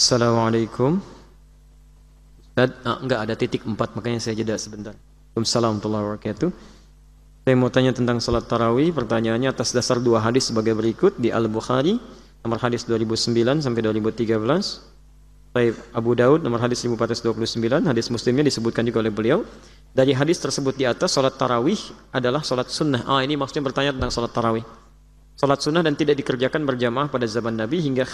Assalamualaikum. Ustaz, ah, enggak ada titik empat, makanya saya jeda sebentar. Assalamualaikum warahmatullahi wabarakatuh. Saya mau tanya tentang salat tarawih. Pertanyaannya atas dasar dua hadis sebagai berikut di Al-Bukhari, nomor hadis 2009 sampai 2013. Baik, Abu Daud nomor hadis 1429, hadis muslimnya disebutkan juga oleh beliau. Dari hadis tersebut di atas, salat tarawih adalah salat sunnah. Ah, ini maksudnya bertanya tentang salat tarawih. Salat sunnah dan tidak dikerjakan berjamaah pada zaman Nabi hingga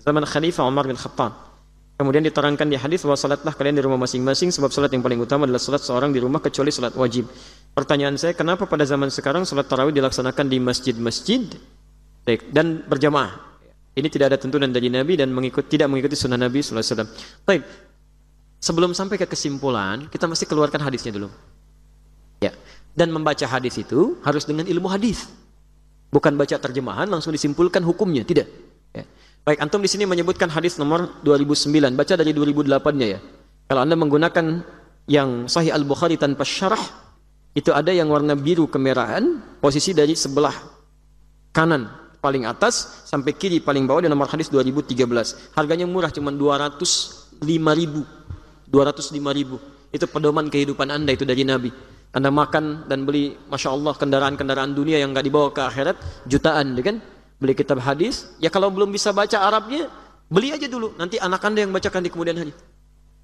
zaman Khalifah Umar bin Khattab. Kemudian diterangkan di hadis bahwa salatlah kalian di rumah masing-masing sebab salat yang paling utama adalah salat seorang di rumah kecuali salat wajib. Pertanyaan saya, kenapa pada zaman sekarang salat tarawih dilaksanakan di masjid-masjid dan berjamaah? Ini tidak ada tuntunan dari Nabi dan mengikut, tidak mengikuti sunnah Nabi SAW. Baik, sebelum sampai ke kesimpulan, kita mesti keluarkan hadisnya dulu. Ya, dan membaca hadis itu harus dengan ilmu hadis, bukan baca terjemahan langsung disimpulkan hukumnya, tidak. Baik, antum di sini menyebutkan hadis nomor 2009, baca dari 2008-nya ya. Kalau anda menggunakan yang Sahih Al Bukhari tanpa syarah, itu ada yang warna biru kemerahan, posisi dari sebelah kanan paling atas sampai kiri paling bawah di nomor hadis 2013. Harganya murah cuma 205 ribu. 205 ribu. Itu pedoman kehidupan anda itu dari Nabi. Anda makan dan beli, Masya Allah, kendaraan-kendaraan dunia yang nggak dibawa ke akhirat, jutaan, ya kan? Beli kitab hadis, ya kalau belum bisa baca Arabnya, beli aja dulu. Nanti anak anda yang bacakan di kemudian hari.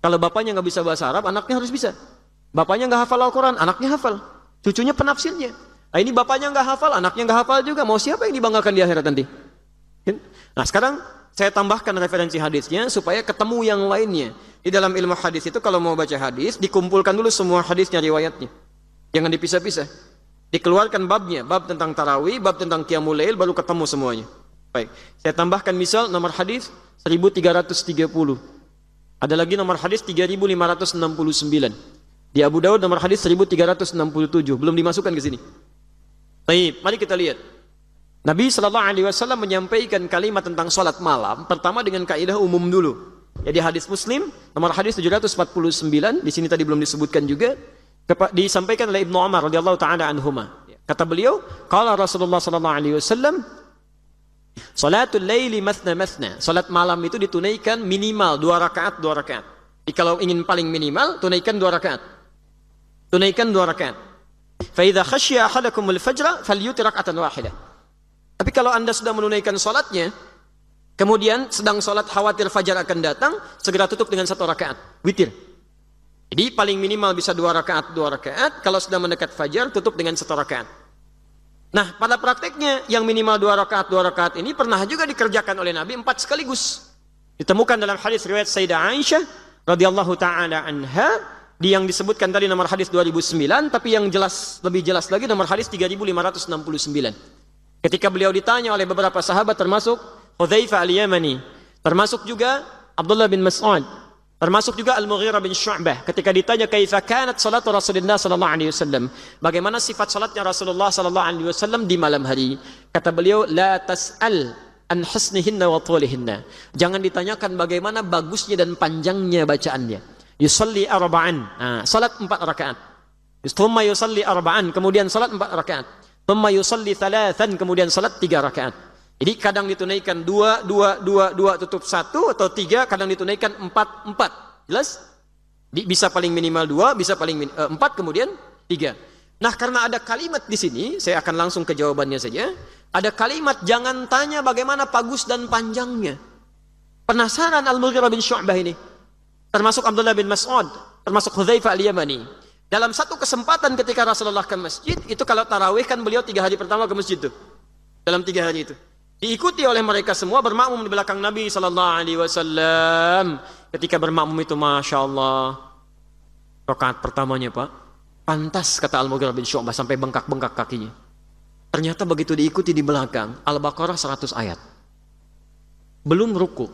Kalau bapaknya nggak bisa bahasa Arab, anaknya harus bisa. Bapaknya nggak hafal Al-Quran, anaknya hafal. Cucunya penafsirnya. Nah ini bapaknya nggak hafal, anaknya nggak hafal juga. Mau siapa yang dibanggakan di akhirat nanti? Kan? Nah sekarang saya tambahkan referensi hadisnya supaya ketemu yang lainnya. Di dalam ilmu hadis itu kalau mau baca hadis, dikumpulkan dulu semua hadisnya riwayatnya. Jangan dipisah-pisah. Dikeluarkan babnya, bab tentang tarawih, bab tentang qiyamul lail, baru ketemu semuanya. Baik, saya tambahkan misal nomor hadis 1330. Ada lagi nomor hadis 3569. Di Abu Dawud nomor hadis 1367, belum dimasukkan ke sini. Baik, mari kita lihat. Nabi Shallallahu Alaihi Wasallam menyampaikan kalimat tentang sholat malam pertama dengan kaidah umum dulu. Jadi hadis Muslim nomor hadis 749 di sini tadi belum disebutkan juga disampaikan oleh Ibnu Umar radhiyallahu taala anhuma. Kata beliau, kalau Rasulullah sallallahu alaihi wasallam Salatul laili mathna mathna. Salat malam itu ditunaikan minimal dua rakaat, dua rakaat. Jadi kalau ingin paling minimal, tunaikan dua rakaat. Tunaikan dua rakaat. Faidha khasya ahadakumul fajra falyuti atan wahidah. Tapi kalau anda sudah menunaikan salatnya, kemudian sedang salat khawatir fajar akan datang, segera tutup dengan satu rakaat. Witir. Jadi paling minimal bisa dua rakaat, dua rakaat. Kalau sudah mendekat fajar, tutup dengan satu rakaat. Nah, pada prakteknya yang minimal dua rakaat, dua rakaat ini pernah juga dikerjakan oleh Nabi empat sekaligus. Ditemukan dalam hadis riwayat Sayyidah Aisyah radhiyallahu taala anha di yang disebutkan tadi nomor hadis 2009 tapi yang jelas lebih jelas lagi nomor hadis 3569 ketika beliau ditanya oleh beberapa sahabat termasuk Hudzaifah al-Yamani termasuk juga Abdullah bin Mas'ud termasuk juga Al-Mughirah bin Syu'bah ketika ditanya kaifa kanat salatu Rasulullah sallallahu alaihi wasallam bagaimana sifat salatnya Rasulullah sallallahu alaihi wasallam di malam hari kata beliau la tas'al an husnihinna wa tulihinna jangan ditanyakan bagaimana bagusnya dan panjangnya bacaannya yusalli arba'an. Nah, salat empat rakaat. Thumma yusalli arba'an, kemudian salat empat rakaat. Thumma yusalli thalathan, kemudian salat tiga rakaat. Jadi kadang ditunaikan dua, dua, dua, dua tutup satu atau tiga, kadang ditunaikan empat, empat. Jelas? Bisa paling minimal dua, bisa paling min, uh, empat, kemudian tiga. Nah karena ada kalimat di sini, saya akan langsung ke jawabannya saja. Ada kalimat jangan tanya bagaimana bagus dan panjangnya. Penasaran Al-Mughirah bin Syu'bah ini termasuk Abdullah bin Mas'ud, termasuk Hudzaifah al-Yamani. Dalam satu kesempatan ketika Rasulullah ke masjid, itu kalau tarawih kan beliau tiga hari pertama ke masjid itu. Dalam tiga hari itu. Diikuti oleh mereka semua bermakmum di belakang Nabi Sallallahu Alaihi Wasallam. Ketika bermakmum itu, masya Allah, rakaat pertamanya pak, pantas kata Al Mughirah bin Syu'bah sampai bengkak-bengkak kakinya. Ternyata begitu diikuti di belakang, Al-Baqarah 100 ayat. Belum ruku,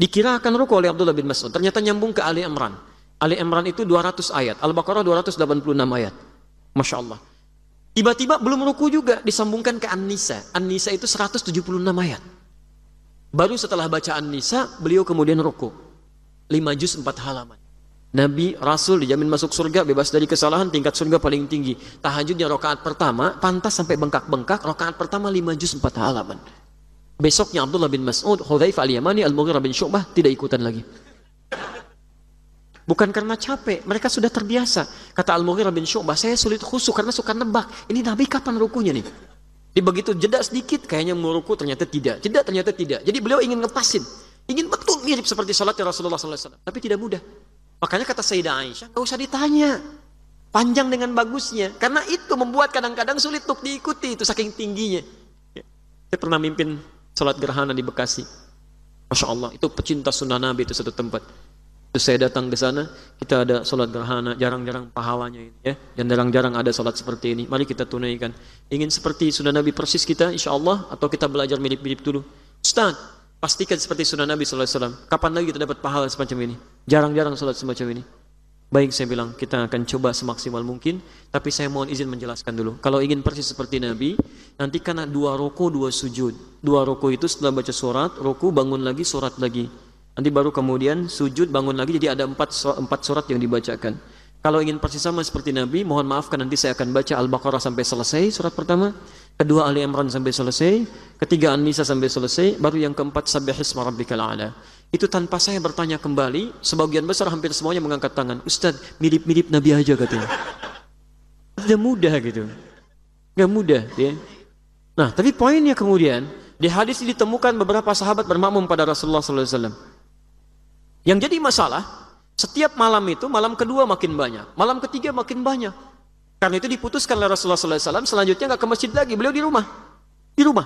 Dikira akan ruku oleh Abdullah bin Mas'ud. Ternyata nyambung ke Ali Imran. Ali Imran itu 200 ayat. Al-Baqarah 286 ayat. Masya Allah. Tiba-tiba belum ruku juga disambungkan ke An-Nisa. An-Nisa itu 176 ayat. Baru setelah baca An-Nisa, beliau kemudian ruku. 5 juz 4 halaman. Nabi, Rasul dijamin masuk surga, bebas dari kesalahan, tingkat surga paling tinggi. Tahajudnya rokaat pertama, pantas sampai bengkak-bengkak, rokaat pertama 5 juz 4 halaman. Besoknya Abdullah bin Mas'ud, Hudzaifah al-Yamani, Al-Mughirah bin Syu'bah tidak ikutan lagi. Bukan karena capek, mereka sudah terbiasa. Kata Al-Mughirah bin Syu'bah, saya sulit khusyuk karena suka nebak. Ini Nabi kapan rukunya nih? Di begitu jeda sedikit, kayaknya mau ruku ternyata tidak. Jeda ternyata tidak. Jadi beliau ingin ngepasin. Ingin betul mirip seperti salatnya Rasulullah SAW. Tapi tidak mudah. Makanya kata Sayyidah Aisyah, gak usah ditanya. Panjang dengan bagusnya. Karena itu membuat kadang-kadang sulit untuk diikuti. Itu saking tingginya. Saya pernah mimpin sholat gerhana di Bekasi. Masya Allah, itu pecinta sunnah Nabi itu satu tempat. Terus saya datang ke sana, kita ada sholat gerhana, jarang-jarang pahalanya ini ya, dan jarang-jarang ada sholat seperti ini. Mari kita tunaikan. Ingin seperti sunnah Nabi persis kita, insya Allah, atau kita belajar mirip-mirip dulu. Ustaz, pastikan seperti sunnah Nabi SAW. Kapan lagi kita dapat pahala semacam ini? Jarang-jarang sholat semacam ini. Baik saya bilang, kita akan coba semaksimal mungkin, tapi saya mohon izin menjelaskan dulu. Kalau ingin persis seperti Nabi, nanti karena dua roko, dua sujud. Dua roko itu setelah baca surat, roko bangun lagi, surat lagi. Nanti baru kemudian sujud, bangun lagi, jadi ada empat, empat surat yang dibacakan. Kalau ingin persis sama seperti Nabi, mohon maafkan nanti saya akan baca Al-Baqarah sampai selesai, surat pertama. Kedua Ali Imran sampai selesai. Ketiga An-Nisa sampai selesai. Baru yang keempat Sabbihisma Rabbikal A'la. Itu tanpa saya bertanya kembali, sebagian besar hampir semuanya mengangkat tangan. Ustaz, mirip-mirip Nabi aja katanya. Tidak mudah gitu. Gak mudah ya. Nah, tapi poinnya kemudian, di hadis ditemukan beberapa sahabat bermakmum pada Rasulullah SAW. Yang jadi masalah, setiap malam itu, malam kedua makin banyak, malam ketiga makin banyak. Karena itu diputuskan oleh Rasulullah SAW, selanjutnya nggak ke masjid lagi, beliau di rumah. Di rumah.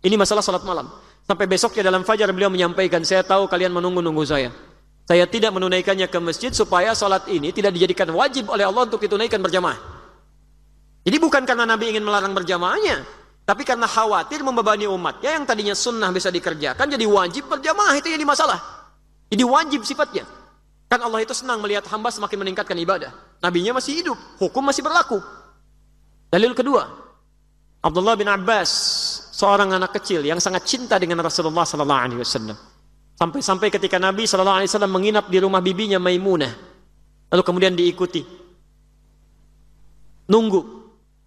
Ini masalah salat malam. Sampai besoknya dalam fajar beliau menyampaikan, saya tahu kalian menunggu-nunggu saya. Saya tidak menunaikannya ke masjid supaya salat ini tidak dijadikan wajib oleh Allah untuk ditunaikan berjamaah. Jadi bukan karena Nabi ingin melarang berjamaahnya, tapi karena khawatir membebani umatnya yang tadinya sunnah bisa dikerjakan jadi wajib berjamaah itu yang masalah. Jadi wajib sifatnya. Kan Allah itu senang melihat hamba semakin meningkatkan ibadah. Nabinya masih hidup, hukum masih berlaku. Dalil kedua, Abdullah bin Abbas seorang anak kecil yang sangat cinta dengan Rasulullah sallallahu alaihi wasallam. Sampai-sampai ketika Nabi sallallahu alaihi wasallam menginap di rumah bibinya Maimunah, lalu kemudian diikuti. Nunggu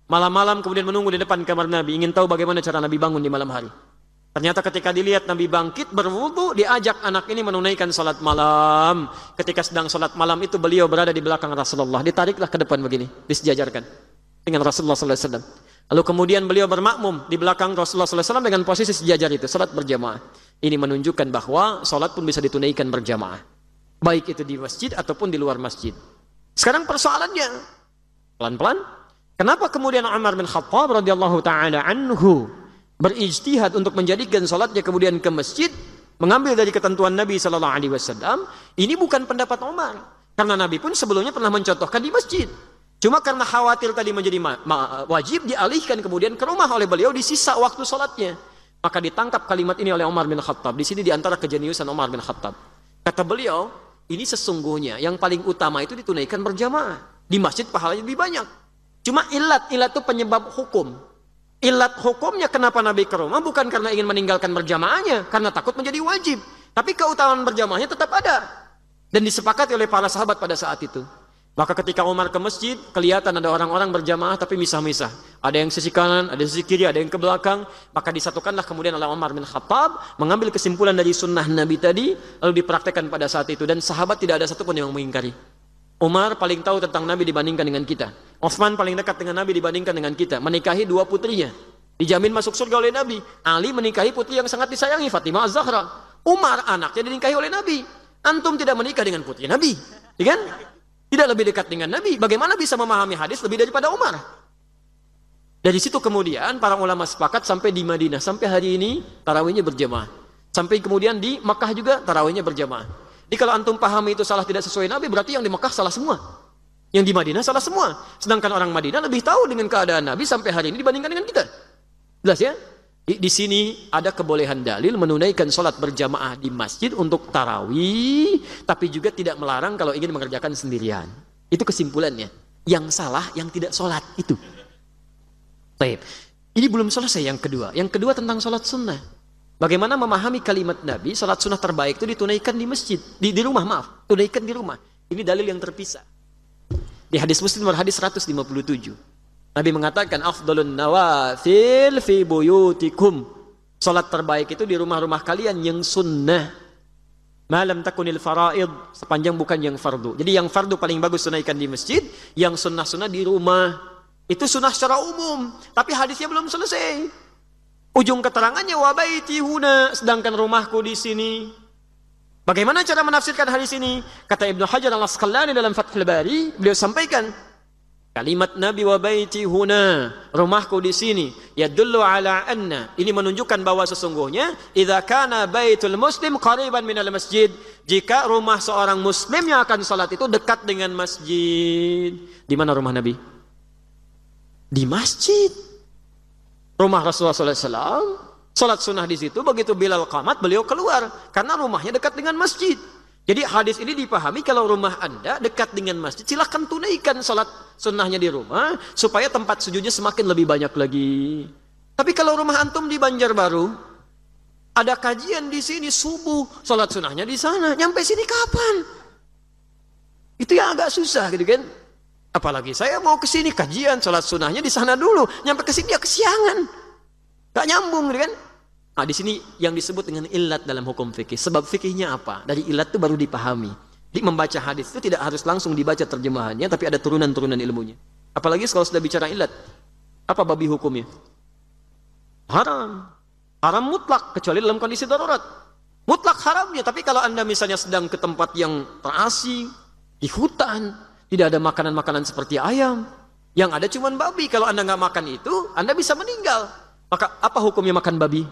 malam-malam kemudian menunggu di depan kamar Nabi, ingin tahu bagaimana cara Nabi bangun di malam hari. Ternyata ketika dilihat Nabi bangkit berwudu, diajak anak ini menunaikan salat malam. Ketika sedang salat malam itu beliau berada di belakang Rasulullah, ditariklah ke depan begini, disejajarkan dengan Rasulullah sallallahu alaihi wasallam. Lalu kemudian beliau bermakmum di belakang Rasulullah SAW dengan posisi sejajar itu, salat berjamaah. Ini menunjukkan bahwa salat pun bisa ditunaikan berjamaah. Baik itu di masjid ataupun di luar masjid. Sekarang persoalannya, pelan-pelan, kenapa kemudian Umar bin Khattab radhiyallahu taala anhu berijtihad untuk menjadikan salatnya kemudian ke masjid, mengambil dari ketentuan Nabi sallallahu alaihi wasallam, ini bukan pendapat Umar. Karena Nabi pun sebelumnya pernah mencontohkan di masjid. Cuma karena khawatir tadi menjadi wajib dialihkan kemudian ke rumah oleh beliau di sisa waktu sholatnya. Maka ditangkap kalimat ini oleh Umar bin Khattab. Di sini di antara kejeniusan Umar bin Khattab. Kata beliau, ini sesungguhnya yang paling utama itu ditunaikan berjamaah. Di masjid pahalanya lebih banyak. Cuma ilat, ilat itu penyebab hukum. Ilat hukumnya kenapa Nabi ke rumah bukan karena ingin meninggalkan berjamaahnya. Karena takut menjadi wajib. Tapi keutamaan berjamaahnya tetap ada. Dan disepakati oleh para sahabat pada saat itu. Maka ketika Umar ke masjid, kelihatan ada orang-orang berjamaah tapi misah-misah. Ada yang sisi kanan, ada sisi kiri, ada yang ke belakang. Maka disatukanlah kemudian oleh Umar bin Khattab mengambil kesimpulan dari sunnah Nabi tadi lalu dipraktekkan pada saat itu dan sahabat tidak ada satupun yang mengingkari. Umar paling tahu tentang Nabi dibandingkan dengan kita. Utsman paling dekat dengan Nabi dibandingkan dengan kita. Menikahi dua putrinya. Dijamin masuk surga oleh Nabi. Ali menikahi putri yang sangat disayangi Fatimah Az-Zahra. Umar anaknya dinikahi oleh Nabi. Antum tidak menikah dengan putri Nabi. Ya kan? Tidak lebih dekat dengan Nabi. Bagaimana bisa memahami hadis lebih daripada Umar? Dari situ kemudian para ulama sepakat sampai di Madinah. Sampai hari ini tarawihnya berjamaah. Sampai kemudian di Makkah juga tarawihnya berjamaah. Jadi kalau antum pahami itu salah tidak sesuai Nabi, berarti yang di Makkah salah semua. Yang di Madinah salah semua. Sedangkan orang Madinah lebih tahu dengan keadaan Nabi sampai hari ini dibandingkan dengan kita. Jelas ya? Di, di sini ada kebolehan dalil menunaikan sholat berjamaah di masjid untuk tarawih, tapi juga tidak melarang kalau ingin mengerjakan sendirian. Itu kesimpulannya. Yang salah, yang tidak sholat itu. Baik. Ini belum selesai yang kedua. Yang kedua tentang sholat sunnah. Bagaimana memahami kalimat Nabi, sholat sunnah terbaik itu ditunaikan di masjid, di, di rumah maaf, tunaikan di rumah. Ini dalil yang terpisah. Di hadis Muslim hadis 157. Nabi mengatakan afdalun nawafil fi buyutikum. Salat terbaik itu di rumah-rumah kalian yang sunnah. Malam takunil faraid sepanjang bukan yang fardu. Jadi yang fardu paling bagus tunaikan di masjid, yang sunnah-sunnah di rumah. Itu sunnah secara umum, tapi hadisnya belum selesai. Ujung keterangannya wabaiti huna, sedangkan rumahku di sini. Bagaimana cara menafsirkan hadis ini? Kata Ibnu Hajar al-Asqalani dalam Fathul Bari, beliau sampaikan Kalimat Nabi wa baiti huna, rumahku di sini, yadullu ala anna. Ini menunjukkan bahwa sesungguhnya idza kana baitul muslim qariban minal masjid, jika rumah seorang muslim yang akan salat itu dekat dengan masjid. Di mana rumah Nabi? Di masjid. Rumah Rasulullah SAW, salat sunnah di situ, begitu Bilal qamat, beliau keluar karena rumahnya dekat dengan masjid. Jadi hadis ini dipahami kalau rumah anda dekat dengan masjid, silahkan tunaikan sholat sunnahnya di rumah supaya tempat sujudnya semakin lebih banyak lagi. Tapi kalau rumah antum di Banjarbaru, ada kajian di sini subuh, sholat sunnahnya di sana, nyampe sini kapan? Itu yang agak susah gitu kan. Apalagi saya mau ke sini kajian sholat sunnahnya di sana dulu, nyampe ke sini ya kesiangan. Gak nyambung gitu kan. Nah, di sini yang disebut dengan ilat dalam hukum fikih. Sebab fikihnya apa? Dari ilat itu baru dipahami. Di membaca hadis itu tidak harus langsung dibaca terjemahannya, tapi ada turunan-turunan ilmunya. Apalagi kalau sudah bicara ilat. Apa babi hukumnya? Haram. Haram mutlak, kecuali dalam kondisi darurat. Mutlak haramnya, tapi kalau anda misalnya sedang ke tempat yang terasing, di hutan, tidak ada makanan-makanan seperti ayam, yang ada cuma babi. Kalau anda nggak makan itu, anda bisa meninggal. Maka apa hukumnya makan babi?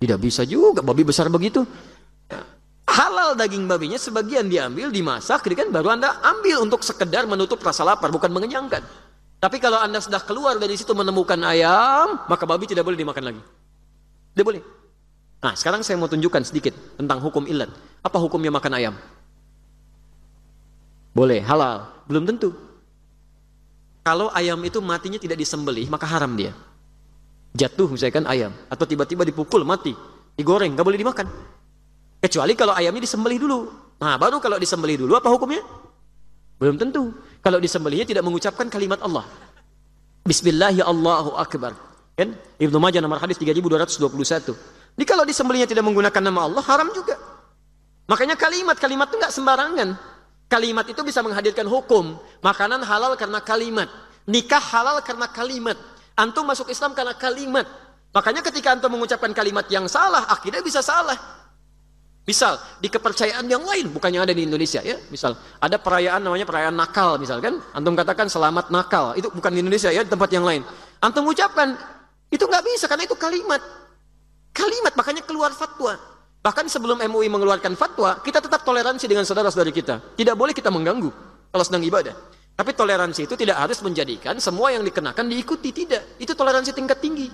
Tidak bisa juga, babi besar begitu. Halal daging babinya sebagian diambil, dimasak, kan baru Anda ambil untuk sekedar menutup rasa lapar, bukan mengenyangkan. Tapi kalau Anda sudah keluar dari situ menemukan ayam, maka babi tidak boleh dimakan lagi. Tidak boleh. Nah, sekarang saya mau tunjukkan sedikit tentang hukum ilat. Apa hukumnya makan ayam? Boleh, halal. Belum tentu. Kalau ayam itu matinya tidak disembelih, maka haram dia. Jatuh misalkan ayam atau tiba-tiba dipukul mati. Digoreng nggak boleh dimakan. Kecuali kalau ayamnya disembelih dulu. Nah baru kalau disembelih dulu apa hukumnya? Belum tentu. Kalau disembelihnya tidak mengucapkan kalimat Allah. Bismillah ya Allahu Akbar. Kan? Ibnu Majah nomor hadis 3221 jadi kalau disembelihnya tidak menggunakan nama Allah haram juga. Makanya kalimat-kalimat itu nggak sembarangan kalimat itu bisa menghadirkan hukum makanan halal karena kalimat nikah halal karena kalimat Antum masuk Islam karena kalimat. Makanya ketika antum mengucapkan kalimat yang salah, akhirnya bisa salah. Misal di kepercayaan yang lain, bukan yang ada di Indonesia ya. Misal ada perayaan namanya perayaan nakal, misalkan antum katakan selamat nakal, itu bukan di Indonesia ya, di tempat yang lain. Antum ucapkan itu nggak bisa karena itu kalimat. Kalimat makanya keluar fatwa. Bahkan sebelum MUI mengeluarkan fatwa, kita tetap toleransi dengan saudara-saudari kita. Tidak boleh kita mengganggu kalau sedang ibadah. Tapi toleransi itu tidak harus menjadikan semua yang dikenakan diikuti, tidak. Itu toleransi tingkat tinggi.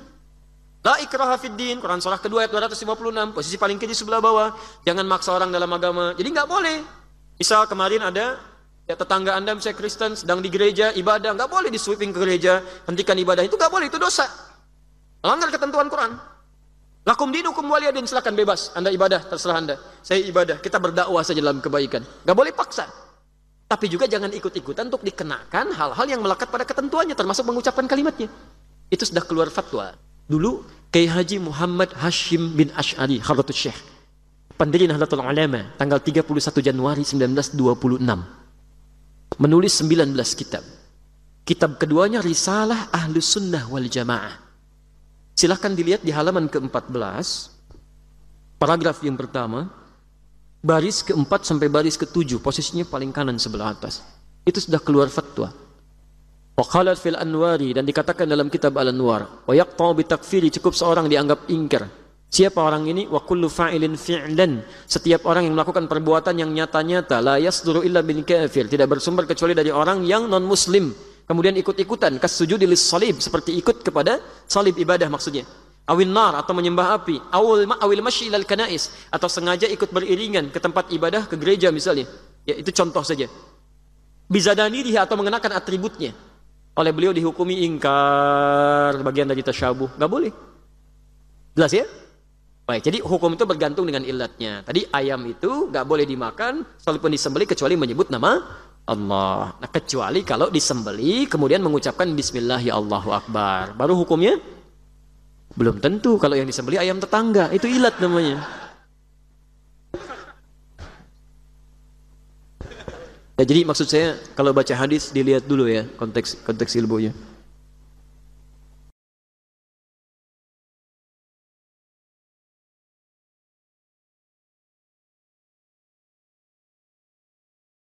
La ikraha din, Quran surah kedua ayat 256, posisi paling kiri sebelah bawah. Jangan maksa orang dalam agama. Jadi nggak boleh. Misal kemarin ada ya tetangga anda misalnya Kristen sedang di gereja ibadah, nggak boleh di sweeping ke gereja, hentikan ibadah itu nggak boleh, itu dosa. Melanggar ketentuan Quran. Lakum dinukum waliyadin, silakan bebas. Anda ibadah, terserah Anda. Saya ibadah, kita berdakwah saja dalam kebaikan. Nggak boleh paksa. Tapi juga jangan ikut-ikutan untuk dikenakan hal-hal yang melekat pada ketentuannya, termasuk mengucapkan kalimatnya. Itu sudah keluar fatwa. Dulu, Kiai Haji Muhammad Hashim bin Ash'ari, Kharatul Syekh, pendiri Nahdlatul Ulama, tanggal 31 Januari 1926, menulis 19 kitab. Kitab keduanya Risalah Ahlus Sunnah wal Jamaah. Silahkan dilihat di halaman ke-14, paragraf yang pertama, baris keempat sampai baris ketujuh posisinya paling kanan sebelah atas. Itu sudah keluar fatwa. Waqalat fil anwari dan dikatakan dalam kitab al-anwar wa yaqta'u bi takfiri cukup seorang dianggap ingkar. Siapa orang ini? Wa kullu fa'ilin fi'lan. Setiap orang yang melakukan perbuatan yang nyata-nyata la yasduru illa bin kafir. Tidak bersumber kecuali dari orang yang non muslim kemudian ikut-ikutan kas sujudi lis salib seperti ikut kepada salib ibadah maksudnya awil nar atau menyembah api, awil awil masyi ilal kanais atau sengaja ikut beriringan ke tempat ibadah ke gereja misalnya. Ya itu contoh saja. Bizadani dia atau mengenakan atributnya. Oleh beliau dihukumi ingkar bagian dari tasyabuh. Gak boleh. Jelas ya? Baik, jadi hukum itu bergantung dengan ilatnya. Tadi ayam itu gak boleh dimakan walaupun disembeli kecuali menyebut nama Allah. Nah, kecuali kalau disembeli kemudian mengucapkan bismillah ya Allahu akbar. Baru hukumnya Belum tentu kalau yang disembeli ayam tetangga, itu ilat namanya. Ya, jadi maksud saya kalau baca hadis dilihat dulu ya konteks konteks ilmunya.